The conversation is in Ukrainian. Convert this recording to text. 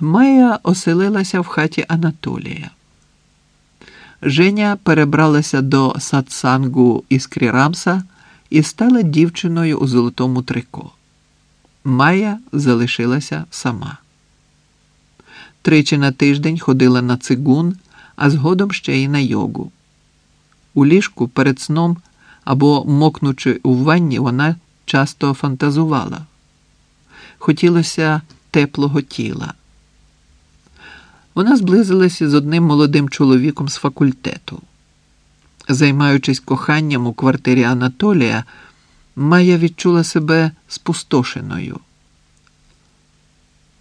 Майя оселилася в хаті Анатолія. Женя перебралася до сатсангу Іскрі Рамса і стала дівчиною у золотому трико. Майя залишилася сама. Тричі на тиждень ходила на цигун, а згодом ще й на йогу. У ліжку перед сном або мокнучи у ванні, вона часто фантазувала. Хотілося теплого тіла. Вона зблизилася з одним молодим чоловіком з факультету. Займаючись коханням у квартирі Анатолія, Майя відчула себе спустошеною.